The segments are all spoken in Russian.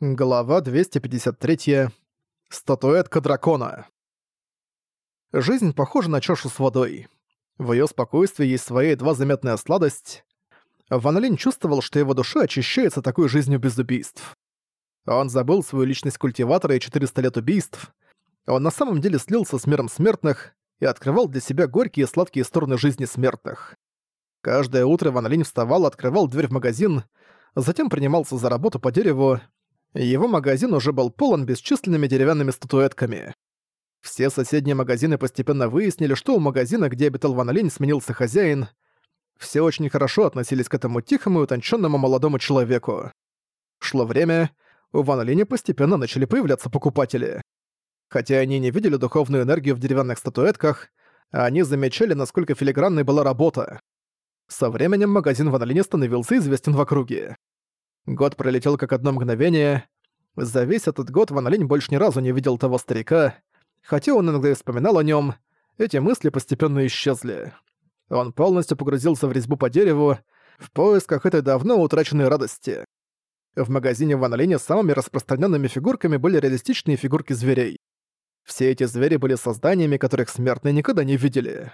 Глава 253. Статуэтка дракона. Жизнь похожа на чашу с водой. В её спокойствии есть своя едва заметная сладость. Ван Линь чувствовал, что его душа очищается такой жизнью без убийств. Он забыл свою личность культиватора и 400 лет убийств. Он на самом деле слился с миром смертных и открывал для себя горькие и сладкие стороны жизни смертных. Каждое утро Ван Линь вставал, открывал дверь в магазин, затем принимался за работу по дереву, его магазин уже был полон бесчисленными деревянными статуэтками. Все соседние магазины постепенно выяснили, что у магазина, где обитал Ван Линь, сменился хозяин. Все очень хорошо относились к этому тихому и утонченному молодому человеку. Шло время, у Ван Линя постепенно начали появляться покупатели. Хотя они не видели духовную энергию в деревянных статуэтках, они замечали, насколько филигранной была работа. Со временем магазин Ван Линя становился известен в округе. Год пролетел как одно мгновение. За весь этот год Ван Линь больше ни разу не видел того старика. Хотя он иногда и вспоминал о нем, эти мысли постепенно исчезли. Он полностью погрузился в резьбу по дереву, в поисках этой давно утраченной радости. В магазине Ван Линя самыми распространенными фигурками были реалистичные фигурки зверей. Все эти звери были созданиями, которых смертные никогда не видели.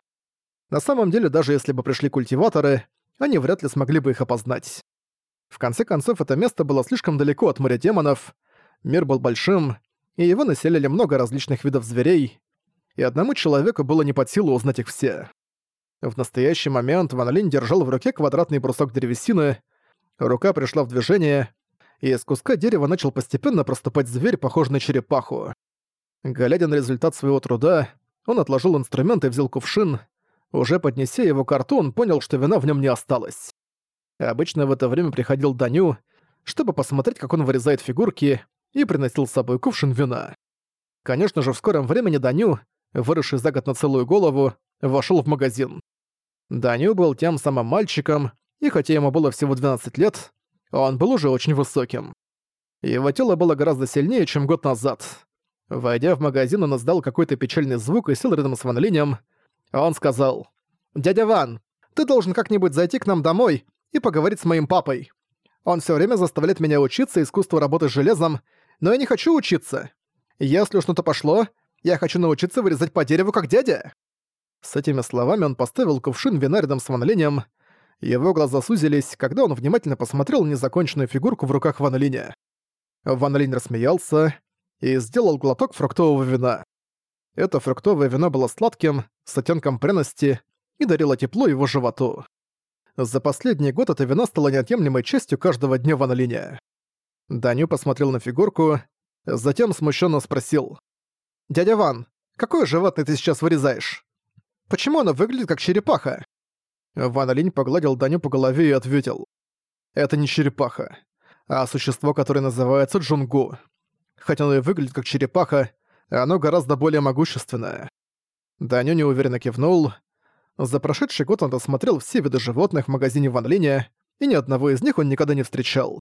На самом деле, даже если бы пришли культиваторы, они вряд ли смогли бы их опознать. В конце концов, это место было слишком далеко от моря демонов, мир был большим, и его населили много различных видов зверей, и одному человеку было не под силу узнать их все. В настоящий момент Ван Линь держал в руке квадратный брусок древесины, рука пришла в движение, и из куска дерева начал постепенно проступать зверь, похожий на черепаху. Глядя на результат своего труда, он отложил инструмент и взял кувшин. Уже поднеся его к рту, он понял, что вина в нем не осталось. Обычно в это время приходил Даню, чтобы посмотреть, как он вырезает фигурки, и приносил с собой кувшин вина. Конечно же, в скором времени Даню, выросший за год на целую голову, вошел в магазин. Даню был тем самым мальчиком, и хотя ему было всего 12 лет, он был уже очень высоким. Его тело было гораздо сильнее, чем год назад. Войдя в магазин, он издал какой-то печальный звук и сел рядом с Ван Линем. Он сказал, «Дядя Ван, ты должен как-нибудь зайти к нам домой и поговорить с моим папой. Он все время заставляет меня учиться искусству работы с железом, но я не хочу учиться. Если уж что-то пошло, я хочу научиться вырезать по дереву, как дядя». С этими словами он поставил кувшин вина рядом с Ван. Его глаза сузились, когда он внимательно посмотрел незаконченную фигурку в руках Ван Линя. Рассмеялся и сделал глоток фруктового вина. Это фруктовое вино было сладким, с оттенком пряности и дарило тепло его животу. За последний год это вино стало неотъемлемой частью каждого дня в Аналине. Даню посмотрел на фигурку, затем смущенно спросил. «Дядя Ван, какое животное ты сейчас вырезаешь? Почему оно выглядит как черепаха?» Ван Линь погладил Даню по голове и ответил. «Это не черепаха, а существо, которое называется Джунгу. Хотя оно и выглядит как черепаха, оно гораздо более могущественное». Даню неуверенно кивнул, за прошедший год он рассмотрел все виды животных в магазине Ван Линя, и ни одного из них он никогда не встречал.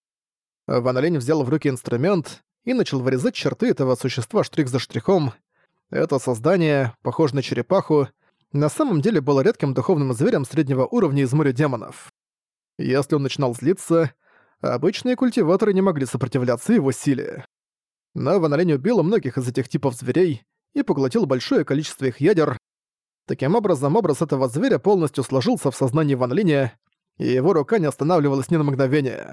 Ван Линь взял в руки инструмент и начал вырезать черты этого существа штрих за штрихом. Это создание, похожее на черепаху, на самом деле было редким духовным зверем среднего уровня из моря демонов. Если он начинал злиться, обычные культиваторы не могли сопротивляться его силе. Но Ван Линь убил многих из этих типов зверей и поглотил большое количество их ядер, Таким образом, образ этого зверя полностью сложился в сознании Ван Линя, и его рука не останавливалась ни на мгновение.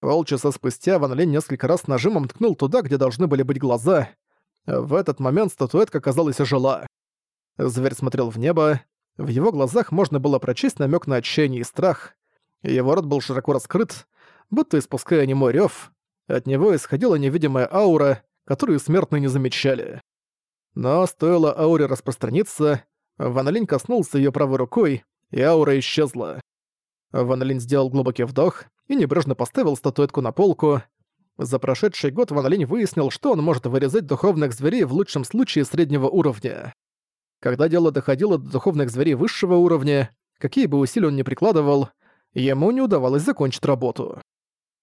Полчаса спустя Ван Линь несколько раз нажимом ткнул туда, где должны были быть глаза. В этот момент статуэтка, казалось, ожила. Зверь смотрел в небо, в его глазах можно было прочесть намек на отчаяние и страх. Его рот был широко раскрыт, будто испуская немой рёв. От него исходила невидимая аура, которую смертные не замечали. Но стоило ауре распространиться, Ван Линь коснулся её правой рукой, и аура исчезла. Ван Линь сделал глубокий вдох и небрежно поставил статуэтку на полку. За прошедший год Ван Линь выяснил, что он может вырезать духовных зверей в лучшем случае среднего уровня. Когда дело доходило до духовных зверей высшего уровня, какие бы усилия он ни прикладывал, ему не удавалось закончить работу.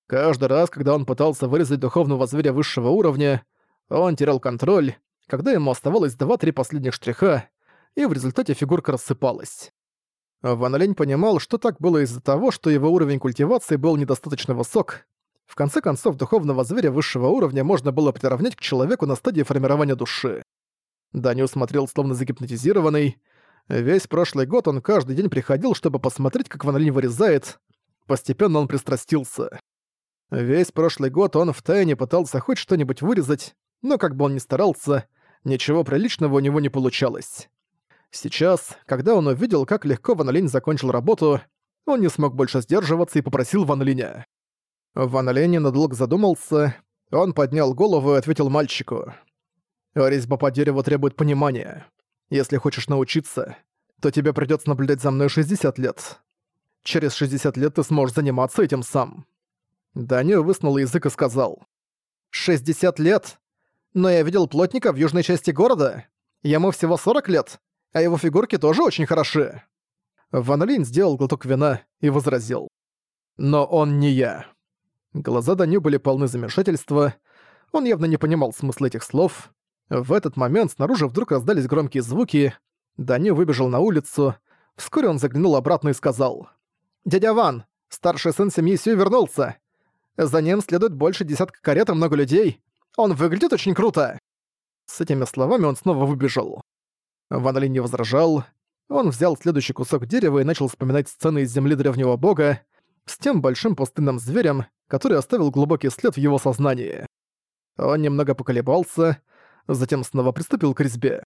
Каждый раз, когда он пытался вырезать духовного зверя высшего уровня, он терял контроль, когда ему оставалось 2-3 последних штриха, и в результате фигурка рассыпалась. Ван Лень понимал, что так было из-за того, что его уровень культивации был недостаточно высок. В конце концов, духовного зверя высшего уровня можно было приравнять к человеку на стадии формирования души. Даню смотрел словно загипнотизированный. Весь прошлый год он каждый день приходил, чтобы посмотреть, как Ван Линь вырезает. Постепенно он пристрастился. Весь прошлый год он втайне пытался хоть что-нибудь вырезать, но как бы он ни старался, ничего приличного у него не получалось. Сейчас, когда он увидел, как легко Ван Линь закончил работу, он не смог больше сдерживаться и попросил Ван Линя. Ван Линь надолго задумался, он поднял голову и ответил мальчику. «Резьба по дереву требует понимания. Если хочешь научиться, то тебе придётся наблюдать за мной 60 лет. Через 60 лет ты сможешь заниматься этим сам». Данил высунул язык и сказал. «60 лет? Но я видел плотника в южной части города. Ему всего 40 лет а его фигурки тоже очень хороши». Ван Линь сделал глоток вина и возразил. «Но он не я». Глаза Даню были полны замешательства. Он явно не понимал смысла этих слов. В этот момент снаружи вдруг раздались громкие звуки. Даню выбежал на улицу. Вскоре он заглянул обратно и сказал. «Дядя Ван, старший сын семьи Сью вернулся. За ним следует больше десятка карет и много людей. Он выглядит очень круто!» С этими словами он снова выбежал. Ван не возражал. Он взял следующий кусок дерева и начал вспоминать сцены из земли древнего бога с тем большим пустынным зверем, который оставил глубокий след в его сознании. Он немного поколебался, затем снова приступил к резьбе.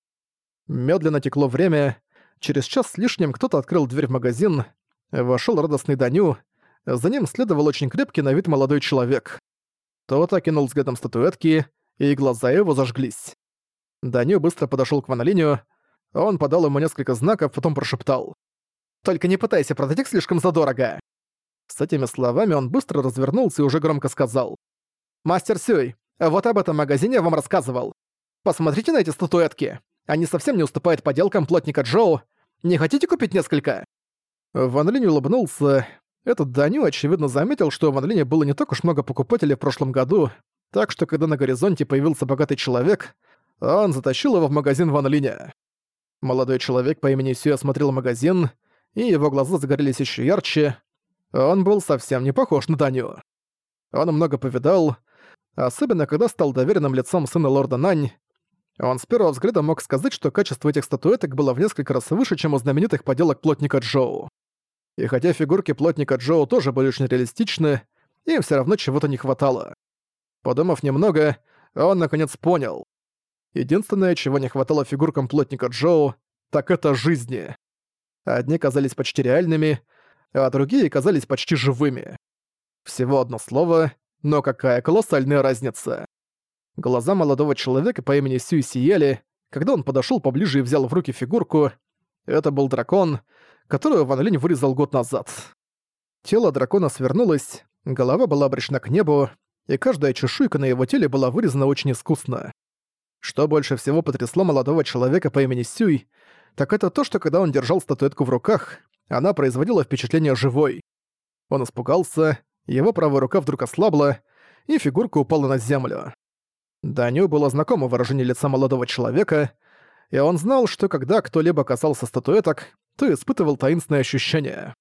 Медленно текло время. Через час с лишним кто-то открыл дверь в магазин. Вошел радостный Даню. За ним следовал очень крепкий на вид молодой человек. Тот окинул взглядом статуэтки, и глаза его зажглись. Даню быстро подошел к Ванолиню, он подал ему несколько знаков, потом прошептал. «Только не пытайся продать их слишком задорого!» С этими словами он быстро развернулся и уже громко сказал. «Мастер Сюй, вот об этом магазине я вам рассказывал. Посмотрите на эти статуэтки. Они совсем не уступают поделкам плотника Джоу. Не хотите купить несколько?» Ван Линь улыбнулся. Этот Даню, очевидно, заметил, что у Ван Линя было не так уж много покупателей в прошлом году, так что когда на горизонте появился богатый человек, он затащил его в магазин Ван Линя. Молодой человек по имени Сю осмотрел магазин, и его глаза загорелись еще ярче. Он был совсем не похож на Даню. Он много повидал, особенно когда стал доверенным лицом сына лорда Нань. Он с первого взгляда мог сказать, что качество этих статуэток было в несколько раз выше, чем у знаменитых поделок плотника Джоу. И хотя фигурки плотника Джоу тоже были очень реалистичны, им все равно чего-то не хватало. Подумав немного, он наконец понял. Единственное, чего не хватало фигуркам плотника Джоу, так это жизни. Одни казались почти реальными, а другие казались почти живыми. Всего одно слово, но какая колоссальная разница. Глаза молодого человека по имени Сюй сияли, когда он подошел поближе и взял в руки фигурку. Это был дракон, которую Ван Линь вырезал год назад. Тело дракона свернулось, голова была обращена к небу, и каждая чешуйка на его теле была вырезана очень искусно. Что больше всего потрясло молодого человека по имени Сюй, так это то, что когда он держал статуэтку в руках, она производила впечатление живой. Он испугался, его правая рука вдруг ослабла, и фигурка упала на землю. Даню было знакомо выражение лица молодого человека, и он знал, что когда кто-либо касался статуэток, то испытывал таинственные ощущения.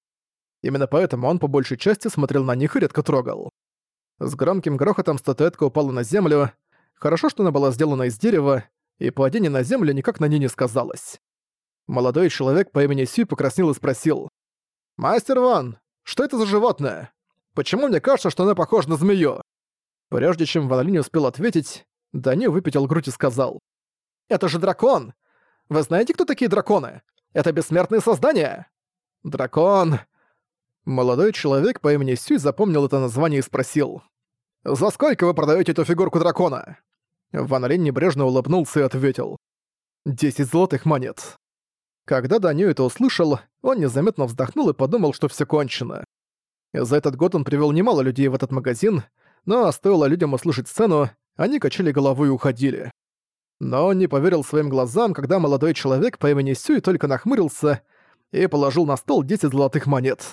Именно поэтому он по большей части смотрел на них и редко трогал. С громким грохотом статуэтка упала на землю, Хорошо, что она была сделана из дерева, и падение на землю никак на ней не сказалось. Молодой человек по имени Сюй покраснел и спросил. «Мастер Ван, что это за животное? Почему мне кажется, что оно похоже на змею?» Прежде чем Ван Линь успел ответить, Дани выпятил грудь и сказал. «Это же дракон! Вы знаете, кто такие драконы? Это бессмертные создания!» «Дракон!» Молодой человек по имени Сюй запомнил это название и спросил. «За сколько вы продаете эту фигурку дракона?» Ван Линь небрежно улыбнулся и ответил. «Десять золотых монет». Когда Даню это услышал, он незаметно вздохнул и подумал, что все кончено. За этот год он привел немало людей в этот магазин, но стоило людям услышать сцену, они качали головой и уходили. Но он не поверил своим глазам, когда молодой человек по имени Сюй только нахмурился и положил на стол 10 золотых монет.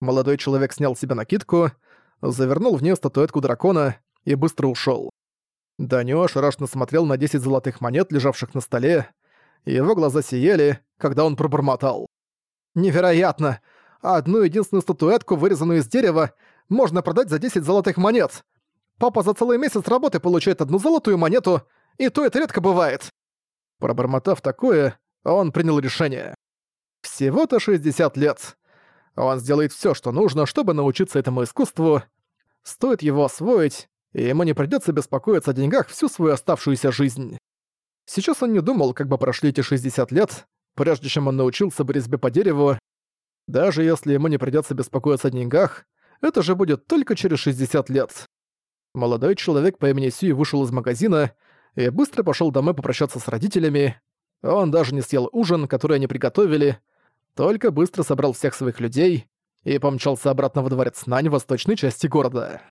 Молодой человек снял себе накидку, завернул в нее статуэтку дракона и быстро ушел. Данио ошарашенно смотрел на 10 золотых монет, лежавших на столе, и его глаза сияли, когда он пробормотал. «Невероятно! Одну единственную статуэтку, вырезанную из дерева, можно продать за 10 золотых монет. Папа за целый месяц работы получает одну золотую монету, и то это редко бывает». Пробормотав такое, он принял решение. Всего-то 60 лет. Он сделает все, что нужно, чтобы научиться этому искусству. Стоит его освоить, и ему не придется беспокоиться о деньгах всю свою оставшуюся жизнь. Сейчас он не думал, как бы прошли эти 60 лет, прежде чем он научился бы резьбе по дереву. Даже если ему не придется беспокоиться о деньгах, это же будет только через 60 лет. Молодой человек по имени Сюи вышел из магазина и быстро пошел домой попрощаться с родителями. Он даже не съел ужин, который они приготовили, только быстро собрал всех своих людей и помчался обратно во дворец Нань в восточной части города.